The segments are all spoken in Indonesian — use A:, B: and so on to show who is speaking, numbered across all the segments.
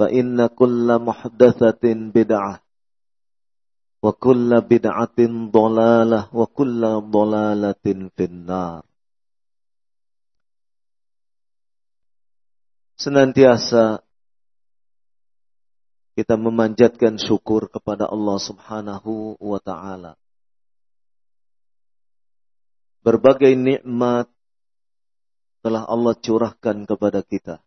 A: فإن كل محدثة بدعة وكل بدعة ضلالة وكل ضلالة في النار Senantiasa kita memanjatkan syukur kepada Allah Subhanahu wa taala. Berbagai nikmat telah Allah curahkan kepada kita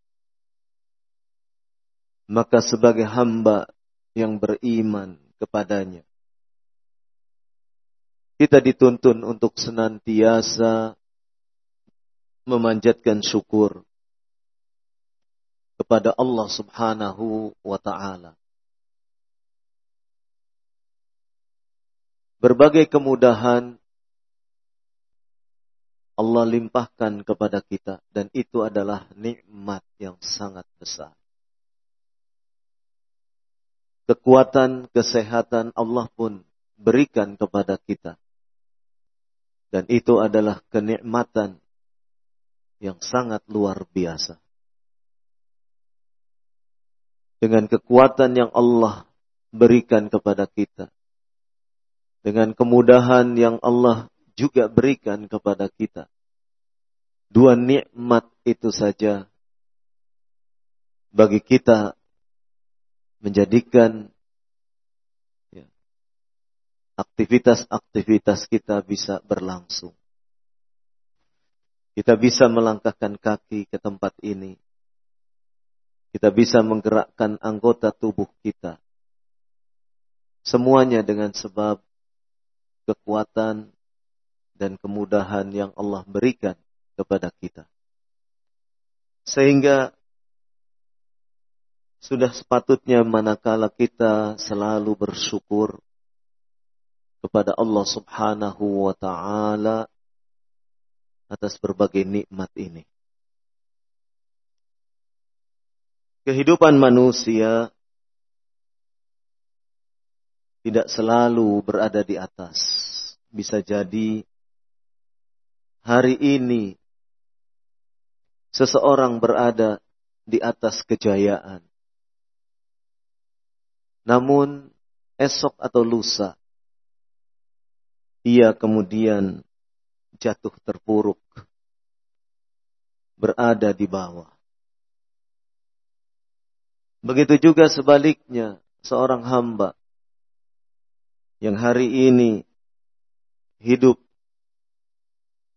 A: maka sebagai hamba yang beriman kepadanya, kita dituntun untuk senantiasa memanjatkan syukur kepada Allah Subhanahu wa taala. Berbagai kemudahan Allah limpahkan kepada kita dan itu adalah nikmat yang sangat besar kekuatan, kesehatan Allah pun berikan kepada kita. Dan itu adalah kenikmatan yang sangat luar biasa. Dengan kekuatan yang Allah berikan kepada kita. Dengan kemudahan yang Allah juga berikan kepada kita. Dua nikmat itu saja bagi kita menjadikan ya, aktivitas-aktivitas kita bisa berlangsung. Kita bisa melangkahkan kaki ke tempat ini. Kita bisa menggerakkan anggota tubuh kita. Semuanya dengan sebab kekuatan dan kemudahan yang Allah berikan kepada kita. Sehingga sudah sepatutnya manakala kita selalu bersyukur kepada Allah Subhanahu wa taala atas berbagai nikmat ini. Kehidupan manusia tidak selalu berada di atas. Bisa jadi hari ini seseorang berada di atas kejayaan. Namun esok atau lusa ia kemudian jatuh terpuruk. berada di bawah. Begitu juga sebaliknya seorang hamba yang hari ini hidup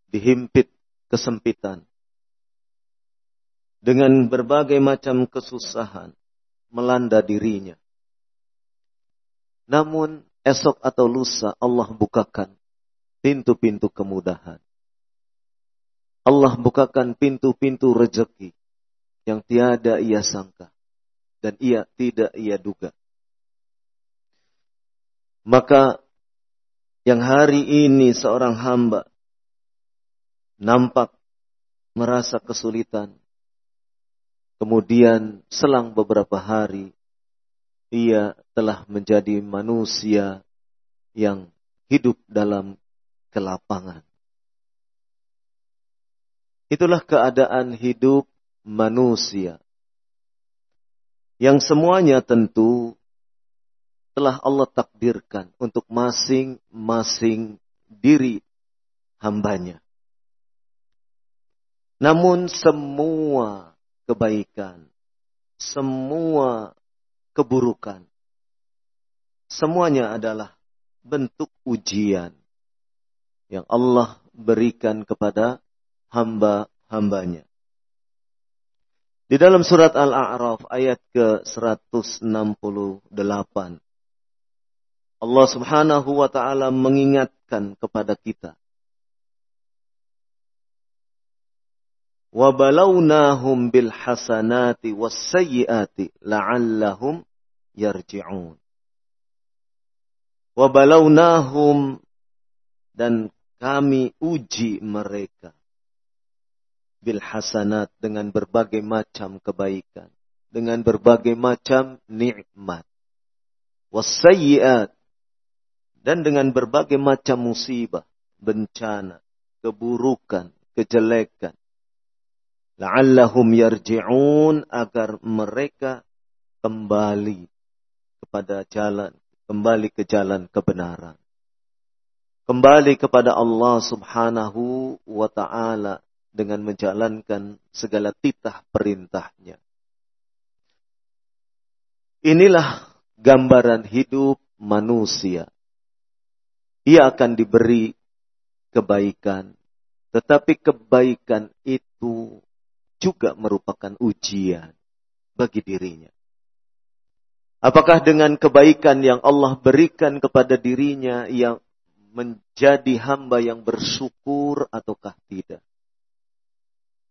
A: dihimpit kesempitan dengan berbagai macam kesusahan melanda dirinya. Namun esok atau lusa Allah bukakan pintu-pintu kemudahan. Allah bukakan pintu-pintu rezeki yang tiada ia sangka dan ia tidak ia duga. Maka yang hari ini seorang hamba nampak merasa kesulitan. Kemudian selang beberapa hari ia telah menjadi manusia yang hidup dalam kelapangan. Itulah keadaan hidup manusia. Yang semuanya tentu telah Allah takdirkan untuk masing-masing diri hambanya. Namun semua kebaikan, semua keburukan, semuanya adalah bentuk ujian yang Allah berikan kepada hamba-hambanya. Di dalam surat Al-A'raf ayat ke-168 Allah Subhanahu wa taala mengingatkan kepada kita. Wa balawnahum bil hasanati was sayyiati la'allahum yarji'un. Wa balawnahum dan kami uji mereka bil hasanat dengan berbagai macam kebaikan, dengan berbagai macam nikmat. Wasayyiat dan dengan berbagai macam musibah, bencana, keburukan, kejelekan. La'allahum yarji'un agar mereka kembali kepada jalan, kembali ke jalan kebenaran. Kembali kepada Allah subhanahu wa ta'ala dengan menjalankan segala titah perintahnya. Inilah gambaran hidup manusia ia akan diberi kebaikan. Tetapi kebaikan itu juga merupakan ujian bagi dirinya. Apakah dengan kebaikan yang Allah berikan kepada dirinya yang menjadi hamba yang bersyukur ataukah tidak?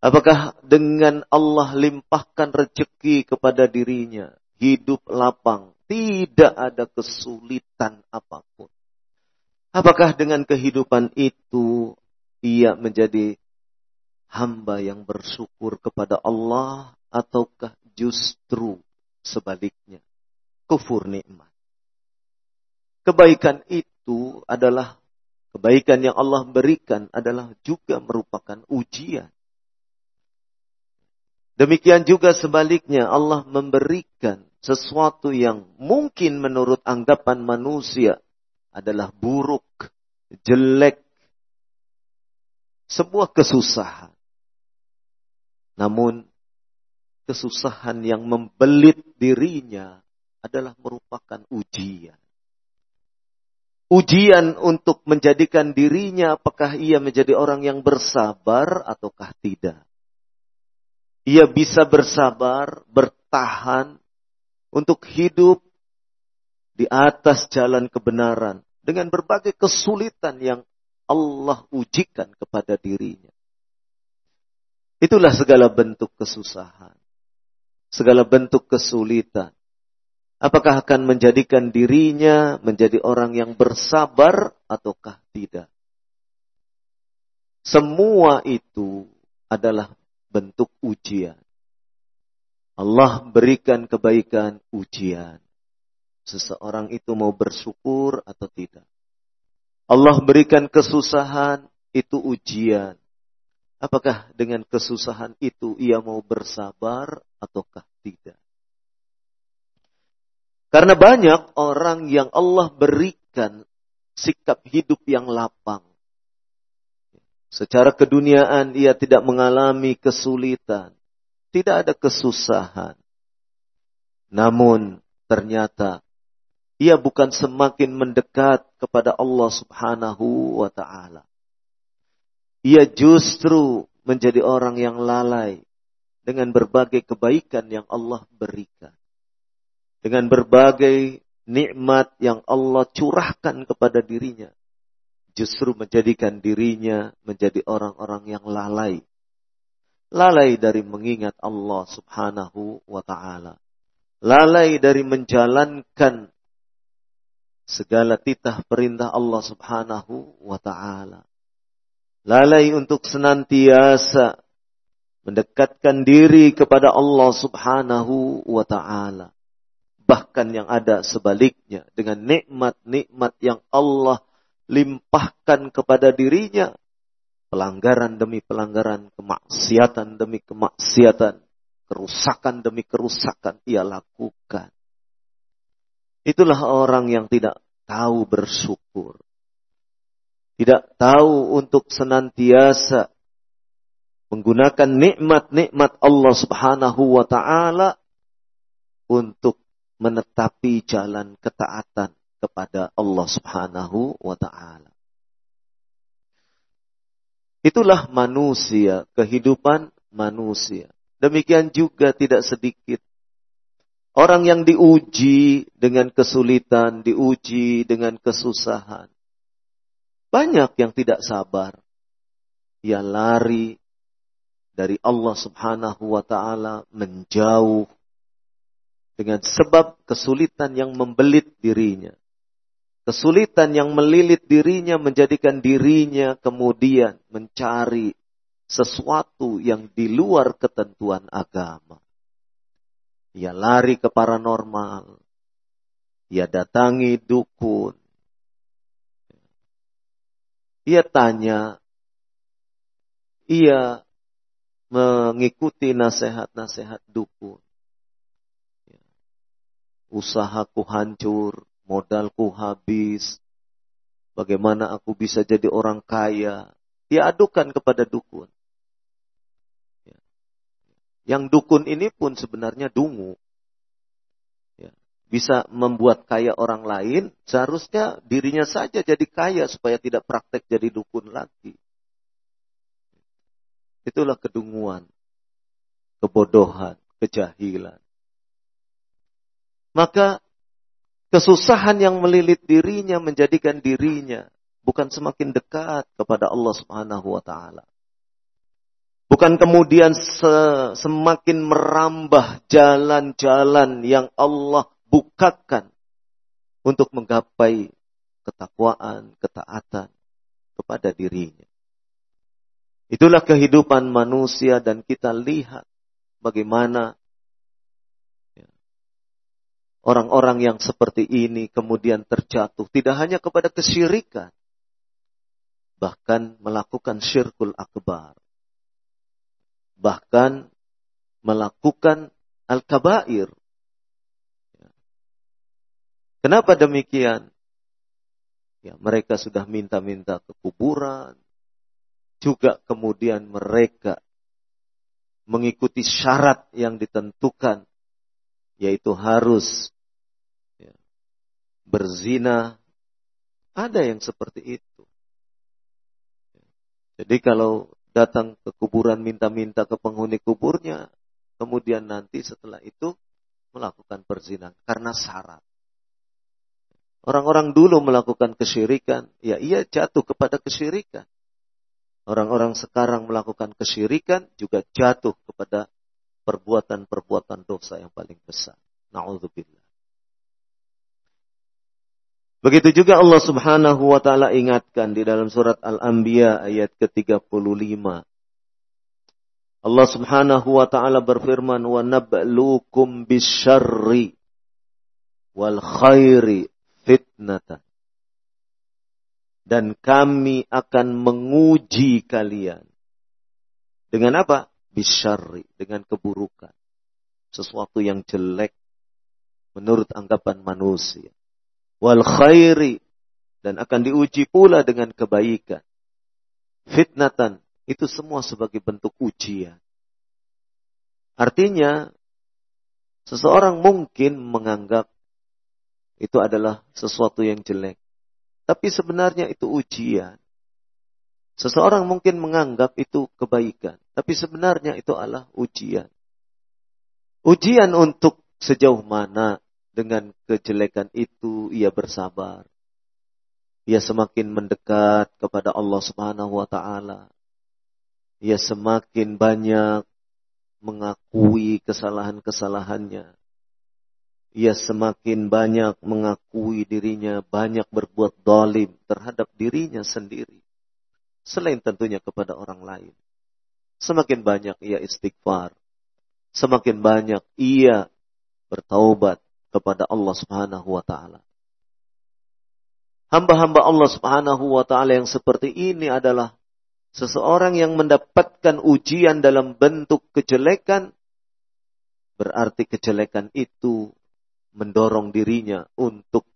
A: Apakah dengan Allah limpahkan rezeki kepada dirinya, hidup lapang, tidak ada kesulitan apa pun? Apakah dengan kehidupan itu ia menjadi hamba yang bersyukur kepada Allah ataukah justru sebaliknya kufur nikmat? Kebaikan itu adalah kebaikan yang Allah berikan adalah juga merupakan ujian. Demikian juga sebaliknya Allah memberikan sesuatu yang mungkin menurut anggapan manusia adalah buruk, jelek, sebuah kesusahan. Namun kesusahan yang membelit dirinya adalah merupakan ujian. Ujian untuk menjadikan dirinya apakah ia menjadi orang yang bersabar ataukah tidak. Ia bisa bersabar, bertahan untuk hidup di atas jalan kebenaran dengan berbagai kesulitan yang Allah ujikan kepada dirinya. Itulah segala bentuk kesusahan, segala bentuk kesulitan. Apakah akan menjadikan dirinya menjadi orang yang bersabar ataukah tidak? Semua itu adalah bentuk ujian. Allah berikan kebaikan ujian seseorang itu mau bersyukur atau tidak. Allah berikan kesusahan, itu ujian. Apakah dengan kesusahan itu ia mau bersabar ataukah tidak? Karena banyak orang yang Allah berikan sikap hidup yang lapang. Secara keduniaan ia tidak mengalami kesulitan, tidak ada kesusahan. Namun ternyata ia bukan semakin mendekat kepada Allah Subhanahu wa taala. Ia justru menjadi orang yang lalai dengan berbagai kebaikan yang Allah berikan. Dengan berbagai nikmat yang Allah curahkan kepada dirinya justru menjadikan dirinya menjadi orang-orang yang lalai. Lalai dari mengingat Allah subhanahu wa ta'ala. Lalai dari menjalankan segala titah perintah Allah subhanahu wa ta'ala. Lalai untuk senantiasa mendekatkan diri kepada Allah subhanahu wa ta'ala. Bahkan yang ada sebaliknya dengan nikmat-nikmat yang Allah limpahkan kepada dirinya pelanggaran demi pelanggaran, kemaksiatan demi kemaksiatan, kerusakan demi kerusakan ia lakukan. Itulah orang yang tidak tahu bersyukur. Tidak tahu untuk senantiasa menggunakan nikmat-nikmat Allah Subhanahu wa taala untuk menetapi jalan ketaatan kepada Allah Subhanahu wa taala. Itulah manusia, kehidupan manusia. Demikian juga tidak sedikit orang yang diuji dengan kesulitan, diuji dengan kesusahan. Banyak yang tidak sabar. Ia lari dari Allah Subhanahu wa taala menjauh dengan sebab kesulitan yang membelit dirinya. Kesulitan yang melilit dirinya menjadikan dirinya kemudian mencari sesuatu yang di luar ketentuan agama. Ia lari ke paranormal. Ia datangi dukun. Ia tanya. Ia mengikuti nasihat-nasihat dukun. Usahaku hancur, modalku habis, bagaimana aku bisa jadi orang kaya. Dia adukan kepada dukun. Ya. Yang dukun ini pun sebenarnya dungu. Ya. Bisa membuat kaya orang lain, seharusnya dirinya saja jadi kaya supaya tidak praktek jadi dukun lagi. Itulah kedunguan, kebodohan, kejahilan. Maka Kesusahan yang melilit dirinya menjadikan dirinya bukan semakin dekat kepada Allah Subhanahu wa taala. Bukan kemudian se semakin merambah jalan-jalan yang Allah bukakan untuk menggapai ketakwaan, ketaatan kepada dirinya. Itulah kehidupan manusia dan kita lihat bagaimana Orang-orang yang seperti ini kemudian terjatuh tidak hanya kepada kesyirikan, bahkan melakukan syirkul akbar. Bahkan melakukan al-kabair. Kenapa demikian? Ya, mereka sudah minta-minta ke kuburan, juga kemudian mereka mengikuti syarat yang ditentukan yaitu harus berzina. Ada yang seperti itu. Jadi kalau datang ke kuburan minta-minta ke penghuni kuburnya, kemudian nanti setelah itu melakukan perzinahan karena syarat. Orang-orang dulu melakukan kesyirikan, ya ia jatuh kepada kesyirikan. Orang-orang sekarang melakukan kesyirikan juga jatuh kepada perbuatan-perbuatan dosa yang paling besar. Na'udzubillah. Begitu juga Allah Subhanahu wa taala ingatkan di dalam surat Al-Anbiya ayat ke-35. Allah Subhanahu wa taala berfirman wa nabluukum bisyarri wal. Dan kami akan menguji kalian. Dengan apa? Bisyarri, dengan keburukan. Sesuatu yang jelek menurut anggapan manusia. Wal khairi, dan akan diuji pula dengan kebaikan. fitnatan, itu semua sebagai bentuk ujian. Artinya, seseorang mungkin menganggap itu adalah sesuatu yang jelek. Tapi sebenarnya itu ujian. Seseorang mungkin menganggap itu kebaikan. Tapi sebenarnya itu adalah ujian. Ujian untuk sejauh mana dengan kejelekan itu ia bersabar. Ia semakin mendekat kepada Allah Subhanahu wa taala. Ia semakin banyak mengakui kesalahan-kesalahannya. Ia semakin banyak mengakui dirinya banyak berbuat dolim terhadap dirinya sendiri. Selain tentunya kepada orang lain. Semakin banyak ia istighfar semakin banyak ia bertaubat kepada Allah Subhanahu wa taala. Hamba-hamba Allah Subhanahu wa taala yang seperti ini adalah seseorang yang mendapatkan ujian dalam bentuk kejelekan berarti kejelekan itu mendorong dirinya untuk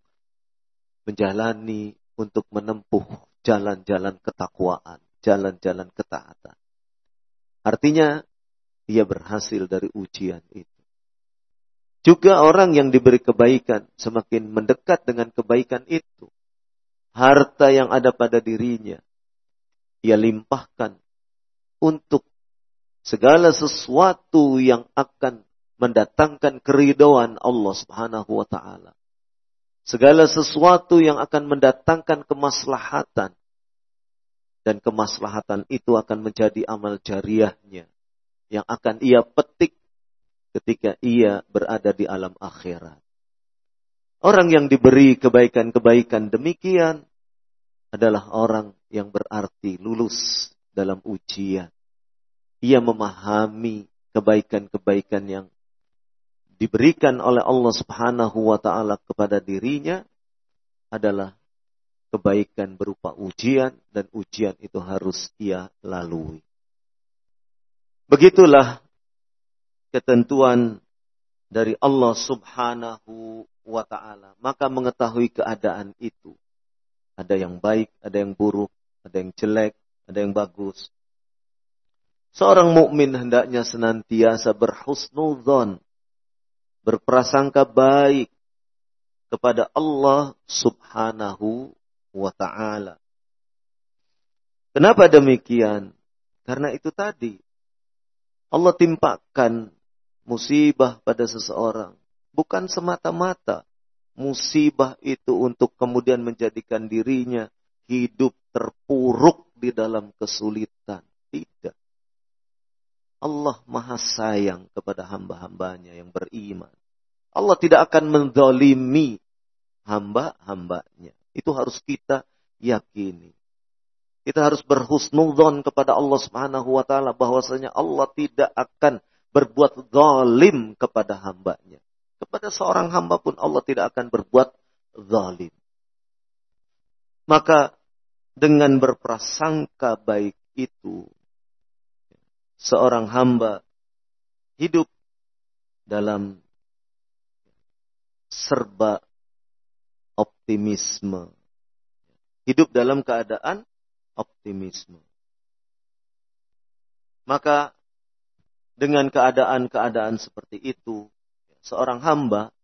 A: menjalani untuk menempuh jalan-jalan ketakwaan, jalan-jalan ketaatan. Artinya ia berhasil dari ujian itu. Juga orang yang diberi kebaikan semakin mendekat dengan kebaikan itu. Harta yang ada pada dirinya, ia limpahkan untuk segala sesuatu yang akan mendatangkan keridhaan Allah Subhanahu wa taala. Segala sesuatu yang akan mendatangkan kemaslahatan dan kemaslahatan itu akan menjadi amal jariahnya yang akan ia petik ketika ia berada di alam akhirat. Orang yang diberi kebaikan-kebaikan demikian adalah orang yang berarti lulus dalam ujian. Ia memahami kebaikan-kebaikan yang diberikan oleh Allah Subhanahu wa taala kepada dirinya adalah kebaikan berupa ujian dan ujian itu harus ia lalui. Begitulah ketentuan dari Allah Subhanahu wa taala. Maka mengetahui keadaan itu. Ada yang baik, ada yang buruk, ada yang jelek, ada yang bagus. Seorang mukmin hendaknya senantiasa berhusnudzon, berprasangka baik kepada Allah Subhanahu wa taala. Kenapa demikian? Karena itu tadi Allah timpakan musibah pada seseorang. Bukan semata-mata musibah itu untuk kemudian menjadikan dirinya hidup terpuruk di dalam kesulitan. Tidak. Allah maha sayang kepada hamba-hambanya yang beriman. Allah tidak akan mendolimi hamba-hambanya. Itu harus kita yakini. Kita harus berhusnudzon kepada Allah Subhanahu wa taala bahwasanya Allah tidak akan berbuat zalim kepada hambanya. Kepada seorang hamba pun Allah tidak akan berbuat zalim. Maka dengan berprasangka baik itu seorang hamba hidup dalam serba optimisme. Hidup dalam keadaan optimisme. Maka dengan keadaan-keadaan seperti itu, seorang hamba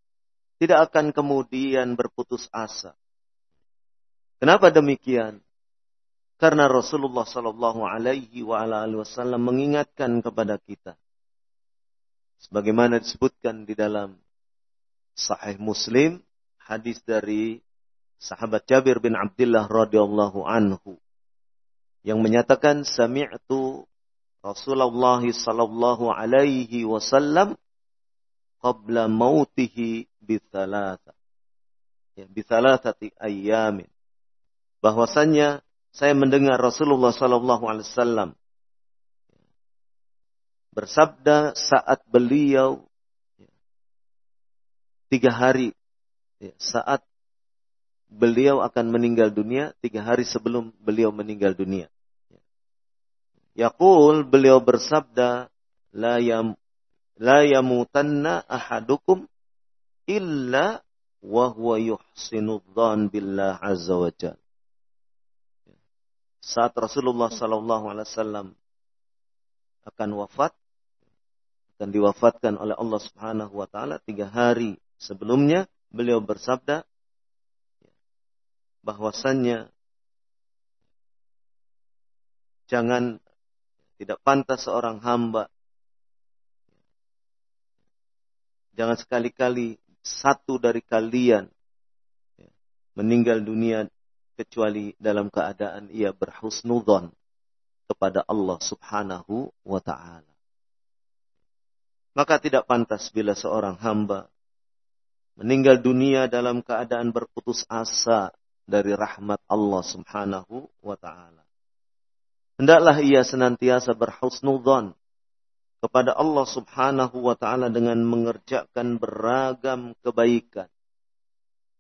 A: tidak akan kemudian berputus asa. Kenapa demikian? Karena Rasulullah Shallallahu Alaihi Wasallam mengingatkan kepada kita, sebagaimana disebutkan di dalam Sahih Muslim, hadis dari sahabat Jabir bin Abdullah radhiyallahu anhu yang menyatakan sami'tu Rasulullah sallallahu alaihi wasallam qabla mautihi bithalatha. Ya, bithalatati ayyamin. Bahwasanya saya mendengar Rasulullah sallallahu alaihi wasallam bersabda saat beliau tiga hari ya, saat beliau akan meninggal dunia tiga hari sebelum beliau meninggal dunia. Yaqul beliau bersabda la yam la yamutanna ahadukum illa wa huwa yuhsinu billah azza wa jal. Saat Rasulullah Sallallahu Alaihi Wasallam akan wafat, akan diwafatkan oleh Allah Subhanahu Wa Taala tiga hari sebelumnya, beliau bersabda bahwasannya jangan tidak pantas seorang hamba jangan sekali-kali satu dari kalian meninggal dunia kecuali dalam keadaan ia berhusnudon kepada Allah Subhanahu wa taala. Maka tidak pantas bila seorang hamba meninggal dunia dalam keadaan berputus asa dari rahmat Allah Subhanahu wa taala. Hendaklah ia senantiasa berhusnudon kepada Allah Subhanahu wa taala dengan mengerjakan beragam kebaikan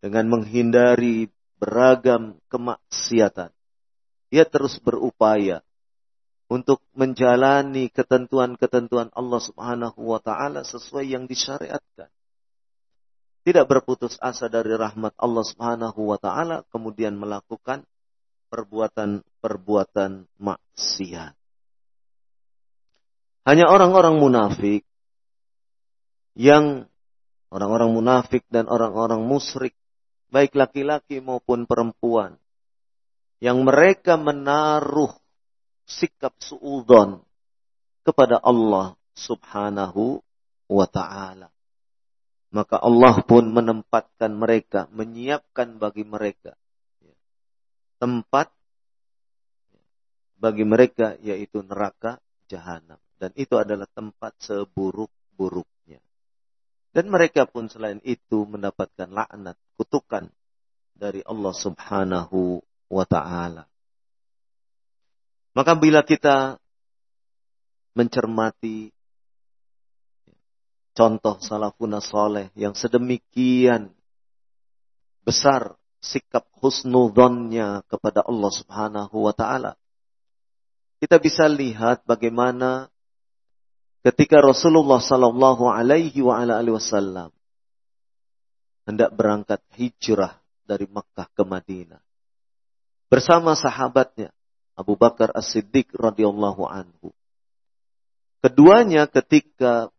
A: dengan menghindari beragam kemaksiatan. Ia terus berupaya untuk menjalani ketentuan-ketentuan Allah Subhanahu wa taala sesuai yang disyariatkan. Tidak berputus asa dari rahmat Allah Subhanahu wa taala kemudian melakukan perbuatan-perbuatan maksiat. Hanya orang-orang munafik yang orang-orang munafik dan orang-orang musyrik baik laki-laki maupun perempuan, yang mereka menaruh sikap suudon kepada Allah subhanahu wa ta'ala. Maka Allah pun menempatkan mereka, menyiapkan bagi mereka tempat bagi mereka yaitu neraka jahanam. Dan itu adalah tempat seburuk-buruk dan mereka pun selain itu mendapatkan laknat, kutukan dari Allah subhanahu wa ta'ala. Maka bila kita mencermati contoh salafuna soleh yang sedemikian besar sikap husnudonnya kepada Allah subhanahu wa ta'ala. Kita bisa lihat bagaimana ketika Rasulullah Sallallahu Alaihi Wasallam hendak berangkat hijrah dari Makkah ke Madinah bersama sahabatnya Abu Bakar As-Siddiq radhiyallahu anhu. Keduanya ketika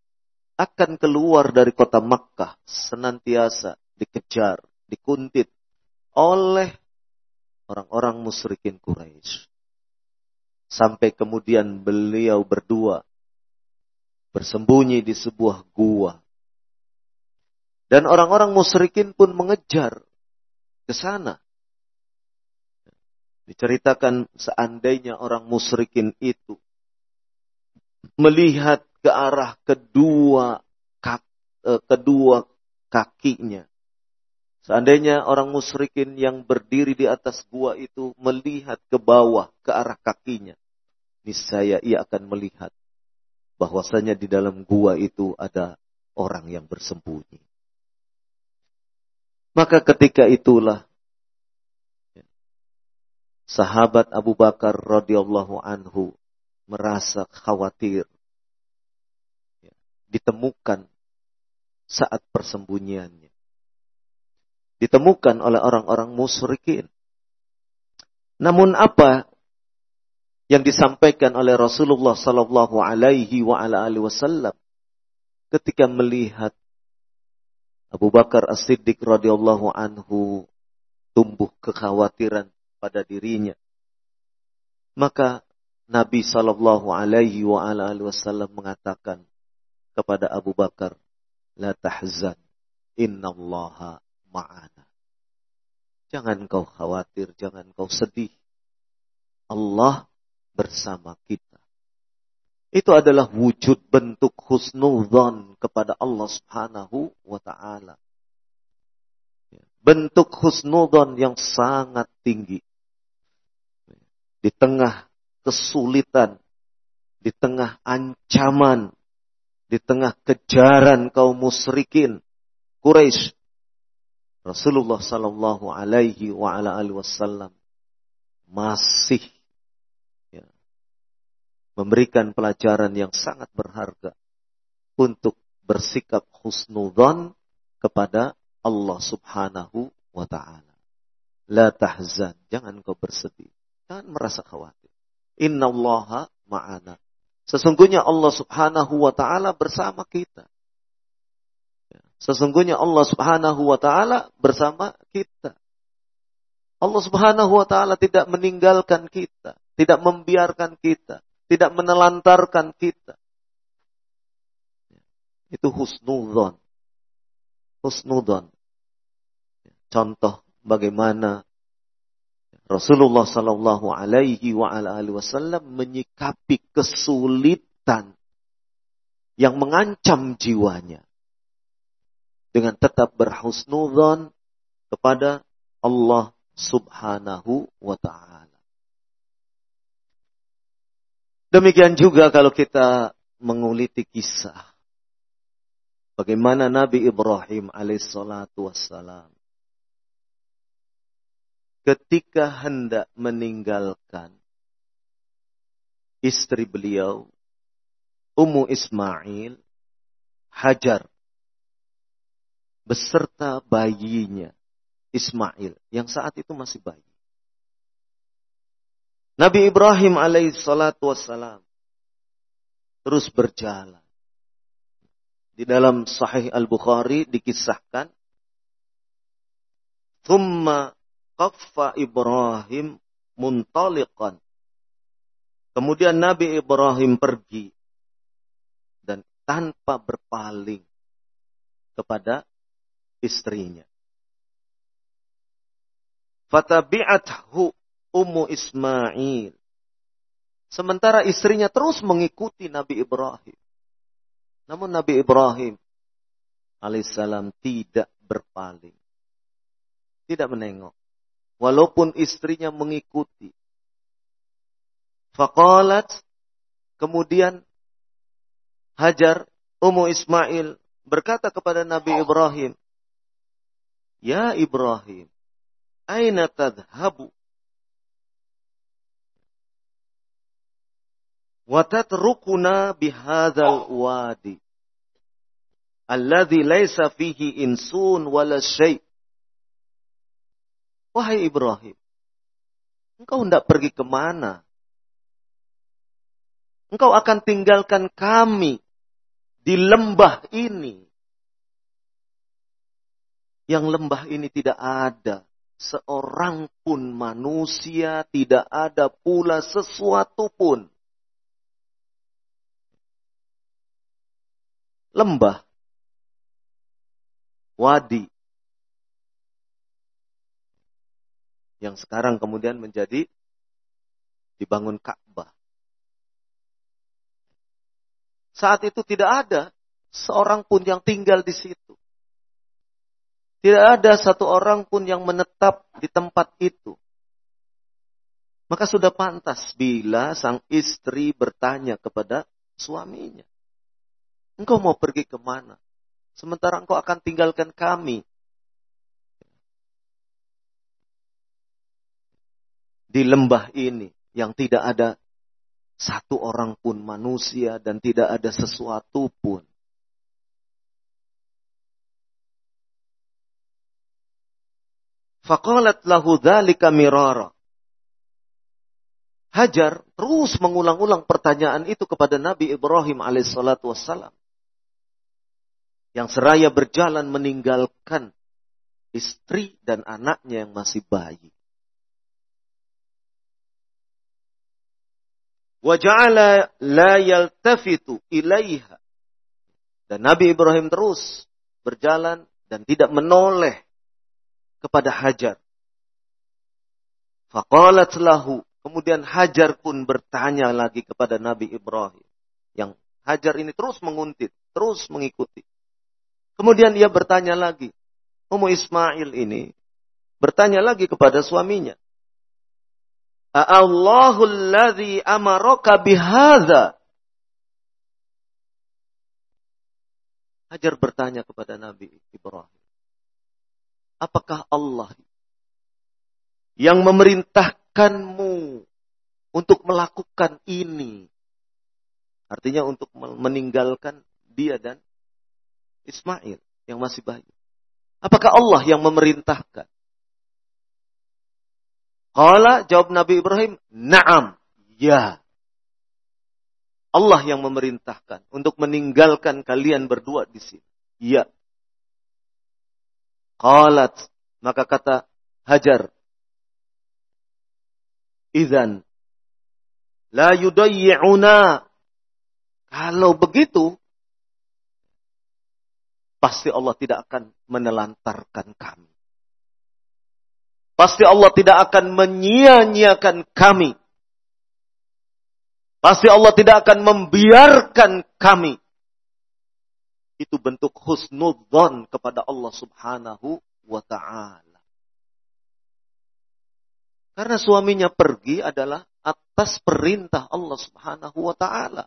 A: akan keluar dari kota Makkah senantiasa dikejar, dikuntit oleh orang-orang musyrikin Quraisy. Sampai kemudian beliau berdua bersembunyi di sebuah gua. Dan orang-orang musyrikin pun mengejar ke sana. Diceritakan seandainya orang musyrikin itu melihat ke arah kedua kak, eh, kedua kakinya. Seandainya orang musyrikin yang berdiri di atas gua itu melihat ke bawah ke arah kakinya, niscaya ia akan melihat bahwasanya di dalam gua itu ada orang yang bersembunyi. Maka ketika itulah sahabat Abu Bakar radhiyallahu anhu merasa khawatir ditemukan saat persembunyiannya. Ditemukan oleh orang-orang musyrikin. Namun apa yang disampaikan oleh Rasulullah sallallahu alaihi wasallam ketika melihat Abu Bakar As-Siddiq radhiyallahu anhu tumbuh kekhawatiran pada dirinya. Maka Nabi sallallahu alaihi wasallam mengatakan kepada Abu Bakar, "La tahzan, innallaha ma'ana." Jangan kau khawatir, jangan kau sedih. Allah bersama kita. Itu adalah wujud bentuk husnuzon kepada Allah Subhanahu wa taala. Bentuk husnuzon yang sangat tinggi. Di tengah kesulitan, di tengah ancaman, di tengah kejaran kaum musyrikin Quraisy Rasulullah sallallahu alaihi wa ala alihi wasallam masih memberikan pelajaran yang sangat berharga untuk bersikap husnudhan kepada Allah Subhanahu wa taala. La tahzan, jangan kau bersedih. Jangan merasa khawatir. Inna allaha ma'ana. Sesungguhnya Allah subhanahu wa ta'ala bersama kita. Sesungguhnya Allah subhanahu wa ta'ala bersama kita. Allah subhanahu wa ta'ala tidak meninggalkan kita. Tidak membiarkan kita. Tidak menelantarkan kita. Itu husnudon. Husnudon. Contoh bagaimana Rasulullah Sallallahu Alaihi Wasallam menyikapi kesulitan yang mengancam jiwanya dengan tetap berhusnudzon kepada Allah Subhanahu wa taala. Demikian juga kalau kita menguliti kisah bagaimana Nabi Ibrahim alaihissalatu wassalam ketika hendak meninggalkan istri beliau, Ummu Ismail, Hajar, beserta bayinya, Ismail, yang saat itu masih bayi. Nabi Ibrahim alaihissalatu wassalam terus berjalan. Di dalam Sahih Al-Bukhari dikisahkan, Thumma qaffa Ibrahim muntaliqan. Kemudian Nabi Ibrahim pergi dan tanpa berpaling kepada istrinya. Fatabi'athu Ummu Ismail. Sementara istrinya terus mengikuti Nabi Ibrahim. Namun Nabi Ibrahim alaihissalam tidak berpaling. Tidak menengok walaupun istrinya mengikuti. Faqalat kemudian Hajar Ummu Ismail berkata kepada Nabi Ibrahim, "Ya Ibrahim, aina tadhhabu?" Wa tatrukuna bihadzal wadi alladhi laysa fihi insun wala syai' Wahai Ibrahim, engkau hendak pergi ke mana? Engkau akan tinggalkan kami di lembah ini. Yang lembah ini tidak ada seorang pun manusia, tidak ada pula sesuatu pun. Lembah, wadi, yang sekarang kemudian menjadi dibangun Ka'bah. Saat itu tidak ada seorang pun yang tinggal di situ. Tidak ada satu orang pun yang menetap di tempat itu. Maka sudah pantas bila sang istri bertanya kepada suaminya. Engkau mau pergi ke mana? Sementara engkau akan tinggalkan kami di lembah ini yang tidak ada satu orang pun manusia dan tidak ada sesuatu pun. Faqalat lahu dzalika mirara. Hajar terus mengulang-ulang pertanyaan itu kepada Nabi Ibrahim alaihissalatu wassalam. Yang seraya berjalan meninggalkan istri dan anaknya yang masih bayi. Waja'ala la yaltafitu ilaiha. Dan Nabi Ibrahim terus berjalan dan tidak menoleh kepada Hajar. Faqalat lahu. Kemudian Hajar pun bertanya lagi kepada Nabi Ibrahim. Yang Hajar ini terus menguntit, terus mengikuti. Kemudian ia bertanya lagi. Ummu Ismail ini bertanya lagi kepada suaminya. Allahul ladzi amaraka. Hajar bertanya kepada Nabi Ibrahim. Apakah Allah yang memerintahkanmu untuk melakukan ini? Artinya untuk meninggalkan dia dan Ismail yang masih bayi. Apakah Allah yang memerintahkan? Qala jawab Nabi Ibrahim, "Na'am." Ya. Allah yang memerintahkan untuk meninggalkan kalian berdua di sini. Ya. Qalat, maka kata Hajar, "Idzan la yudayyi'una." Kalau begitu, pasti Allah tidak akan menelantarkan kami. Pasti Allah tidak akan menyia-nyiakan kami. Pasti Allah tidak akan membiarkan kami. Itu bentuk husnudzon kepada Allah subhanahu wa ta'ala. Karena suaminya pergi adalah atas perintah Allah subhanahu wa ta'ala.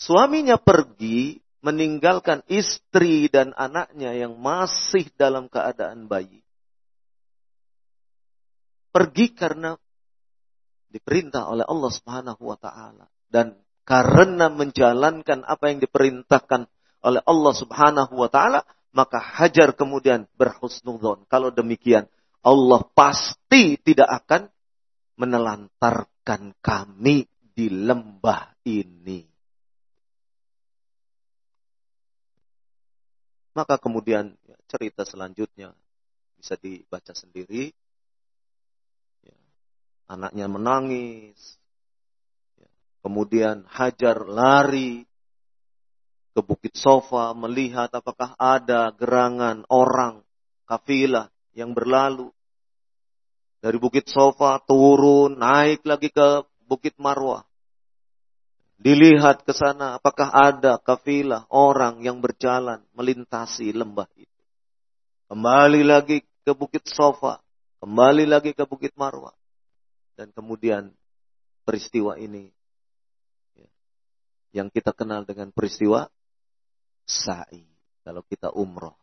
A: Suaminya pergi meninggalkan istri dan anaknya yang masih dalam keadaan bayi. Pergi karena diperintah oleh Allah Subhanahu wa taala dan karena menjalankan apa yang diperintahkan oleh Allah Subhanahu wa taala maka Hajar kemudian berhusnudzon kalau demikian Allah pasti tidak akan menelantarkan kami di lembah ini maka kemudian ya, cerita selanjutnya bisa dibaca sendiri Anaknya menangis. Ya. Kemudian Hajar lari ke Bukit Sofa melihat apakah ada gerangan orang kafilah yang berlalu. Dari Bukit Sofa turun, naik lagi ke Bukit Marwah. Dilihat ke sana apakah ada kafilah orang yang berjalan melintasi lembah itu. Kembali lagi ke Bukit Sofa, kembali lagi ke Bukit Marwah. Dan kemudian peristiwa ini ya, yang kita kenal dengan peristiwa sa'i kalau kita umroh.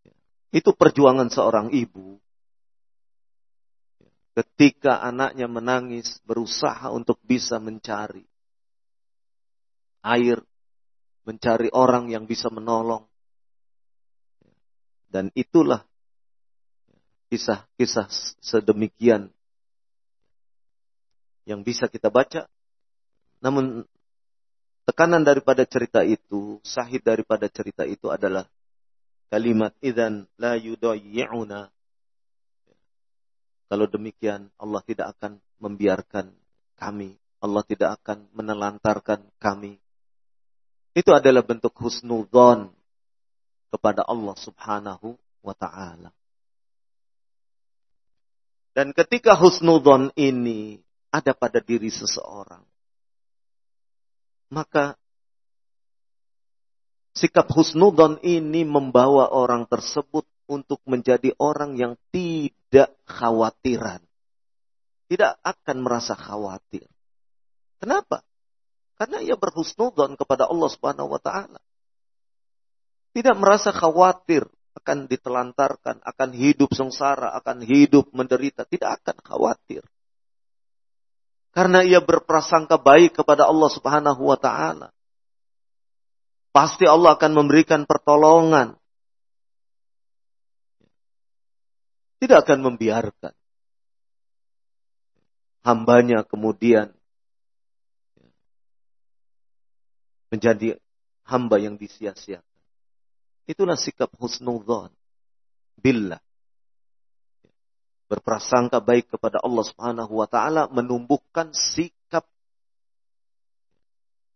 A: Ya, itu perjuangan seorang ibu ketika anaknya menangis berusaha untuk bisa mencari air, mencari orang yang bisa menolong. Dan itulah kisah-kisah sedemikian yang bisa kita baca. Namun tekanan daripada cerita itu, sahid daripada cerita itu adalah kalimat idan la yudayyi'una. Kalau demikian Allah tidak akan membiarkan kami. Allah tidak akan menelantarkan kami. Itu adalah bentuk husnudon kepada Allah subhanahu wa ta'ala. Dan ketika husnudon ini ada pada diri seseorang, maka sikap husnudon ini membawa orang tersebut untuk menjadi orang yang tidak khawatiran. Tidak akan merasa khawatir. Kenapa? Karena ia berhusnudon kepada Allah Subhanahu wa taala. Tidak merasa khawatir akan ditelantarkan, akan hidup sengsara, akan hidup menderita. Tidak akan khawatir. Karena ia berprasangka baik kepada Allah subhanahu wa ta'ala. Pasti Allah akan memberikan pertolongan. Tidak akan membiarkan. Hambanya kemudian menjadi hamba yang disia-siakan. Itulah sikap husnudzon billah. Berprasangka baik kepada Allah Subhanahu wa taala menumbuhkan sikap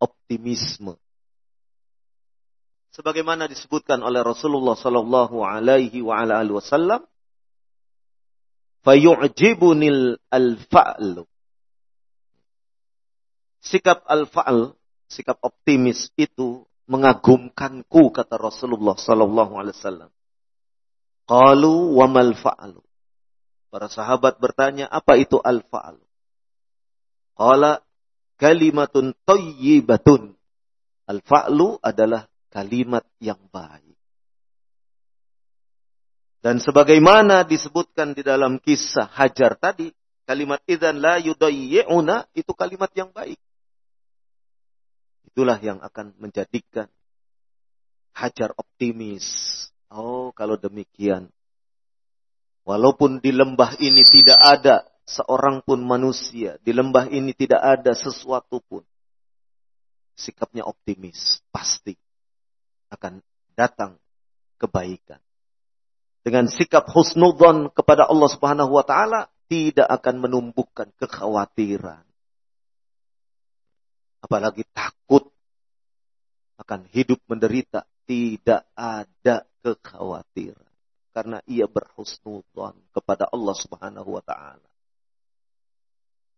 A: optimisme. Sebagaimana disebutkan oleh Rasulullah sallallahu alaihi wa ala alihi wasallam, fayu'jibunil al-fa'l. Sikap al-fa'l, sikap optimis itu mengagumkanku kata Rasulullah sallallahu alaihi wasallam. Qalu wa mal fa'alu. Para sahabat bertanya, apa itu al-fa'alu? Qala kalimatun thayyibatun. Al-fa'lu adalah kalimat yang baik. Dan sebagaimana disebutkan di dalam kisah Hajar tadi, kalimat idzan la yudayyi'una itu kalimat yang baik. Itulah yang akan menjadikan Hajar optimis. Oh, kalau demikian, Walaupun di lembah ini tidak ada seorang pun manusia, di lembah ini tidak ada sesuatu pun. Sikapnya optimis, pasti akan datang kebaikan. Dengan sikap husnudon kepada Allah Subhanahu wa taala tidak akan menumbuhkan kekhawatiran. Apalagi takut akan hidup menderita, tidak ada kekhawatiran karena ia berhusnudzon kepada Allah Subhanahu wa taala.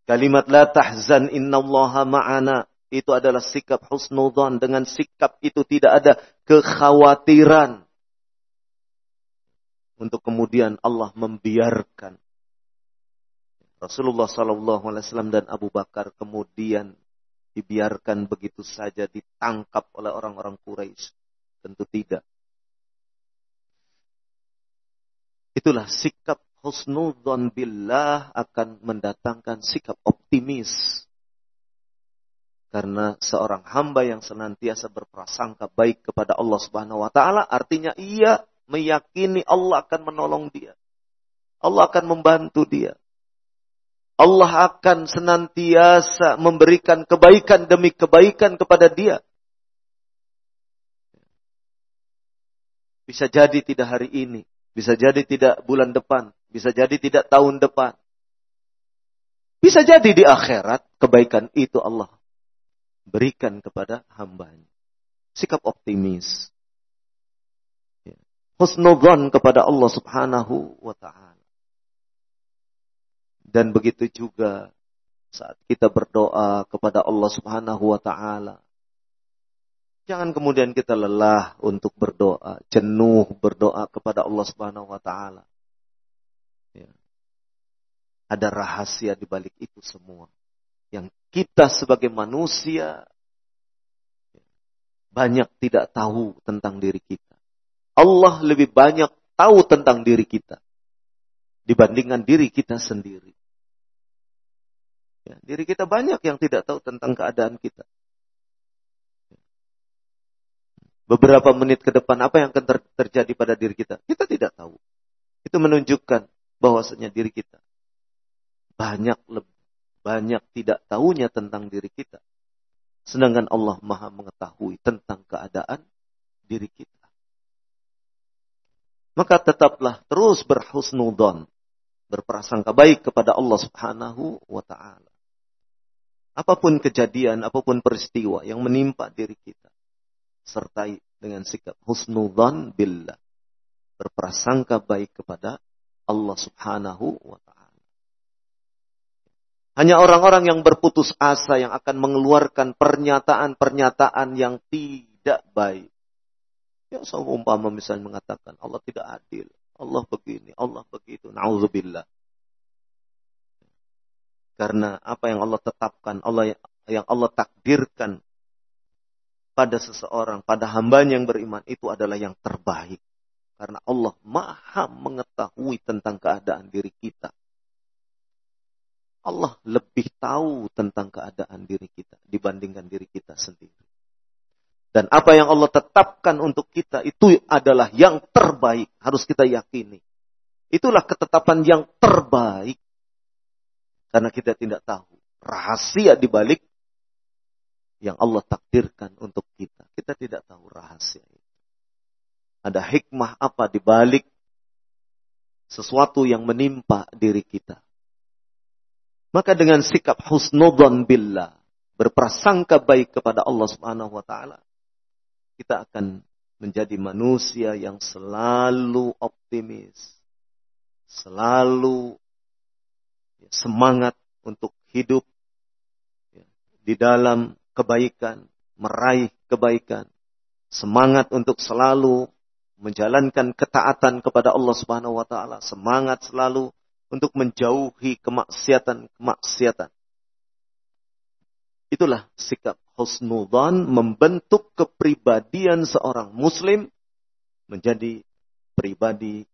A: Kalimat la tahzan innallaha ma'ana itu adalah sikap husnudzon dengan sikap itu tidak ada kekhawatiran untuk kemudian Allah membiarkan Rasulullah Sallallahu Alaihi Wasallam dan Abu Bakar kemudian dibiarkan begitu saja ditangkap oleh orang-orang Quraisy. Tentu tidak. Itulah sikap husnudzon billah akan mendatangkan sikap optimis. Karena seorang hamba yang senantiasa berprasangka baik kepada Allah Subhanahu wa taala artinya ia meyakini Allah akan menolong dia. Allah akan membantu dia. Allah akan senantiasa memberikan kebaikan demi kebaikan kepada dia. Bisa jadi tidak hari ini, bisa jadi tidak bulan depan. Bisa jadi tidak tahun depan. Bisa jadi di akhirat kebaikan itu Allah berikan kepada hambanya. Sikap optimis. Husnudhan kepada Allah subhanahu wa ta'ala. Dan begitu juga saat kita berdoa kepada Allah subhanahu wa ta'ala. Jangan kemudian kita lelah untuk berdoa, jenuh berdoa kepada Allah Subhanahu wa taala. Ya. Ada rahasia di balik itu semua. Yang kita sebagai manusia ya, banyak tidak tahu tentang diri kita. Allah lebih banyak tahu tentang diri kita dibandingkan diri kita sendiri. Ya, diri kita banyak yang tidak tahu tentang keadaan kita beberapa menit ke depan apa yang akan ter terjadi pada diri kita? Kita tidak tahu. Itu menunjukkan bahwasanya diri kita banyak lebih banyak tidak tahunya tentang diri kita. Sedangkan Allah Maha mengetahui tentang keadaan diri kita. Maka tetaplah terus berhusnudon, berprasangka baik kepada Allah Subhanahu wa taala. Apa pun kejadian, apa pun peristiwa yang menimpa diri kita, sertai dengan sikap husnudzan billah. Berprasangka baik kepada Allah Subhanahu wa taala. Hanya orang-orang yang berputus asa yang akan mengeluarkan pernyataan-pernyataan yang tidak baik. Ya umpama misalnya mengatakan Allah tidak adil, Allah begini, Allah begitu. Nauzubillah. Karena apa yang Allah tetapkan, Allah yang Allah takdirkan pada seseorang, pada hambanya yang beriman itu adalah yang terbaik. Karena Allah maha mengetahui tentang keadaan diri kita. Allah lebih tahu tentang keadaan diri kita dibandingkan diri kita sendiri. Dan apa yang Allah tetapkan untuk kita itu adalah yang terbaik. Harus kita yakini. Itulah ketetapan yang terbaik. Karena kita tidak tahu rahasia di balik yang Allah takdirkan untuk kita. Kita tidak tahu rahasia itu. Ada hikmah apa di balik sesuatu yang menimpa diri kita. Maka dengan sikap husnudon billah, berprasangka baik kepada Allah Subhanahu wa taala, kita akan menjadi manusia yang selalu optimis, selalu semangat untuk hidup di dalam kebaikan, meraih kebaikan, semangat untuk selalu menjalankan ketaatan kepada Allah Subhanahu wa taala, semangat selalu untuk menjauhi kemaksiatan-kemaksiatan. Itulah sikap husnudzan membentuk kepribadian seorang muslim menjadi pribadi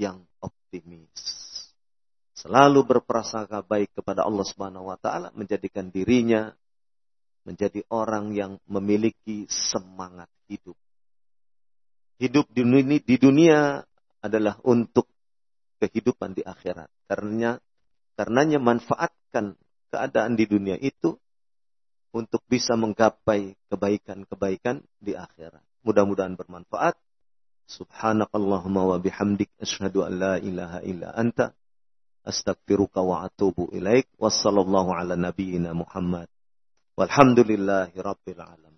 A: yang optimis. Selalu berprasangka baik kepada Allah Subhanahu wa taala menjadikan dirinya menjadi orang yang memiliki semangat hidup. Hidup di dunia, di dunia adalah untuk kehidupan di akhirat. Karenanya karenanya manfaatkan keadaan di dunia itu untuk bisa menggapai kebaikan-kebaikan di akhirat. Mudah-mudahan bermanfaat. Subhanakallahumma wa bihamdik asyhadu an la ilaha illa anta astaghfiruka wa atubu ilaik. Wassallallahu ala nabiyyina Muhammad. Walhamdulillahi rabbil alamin.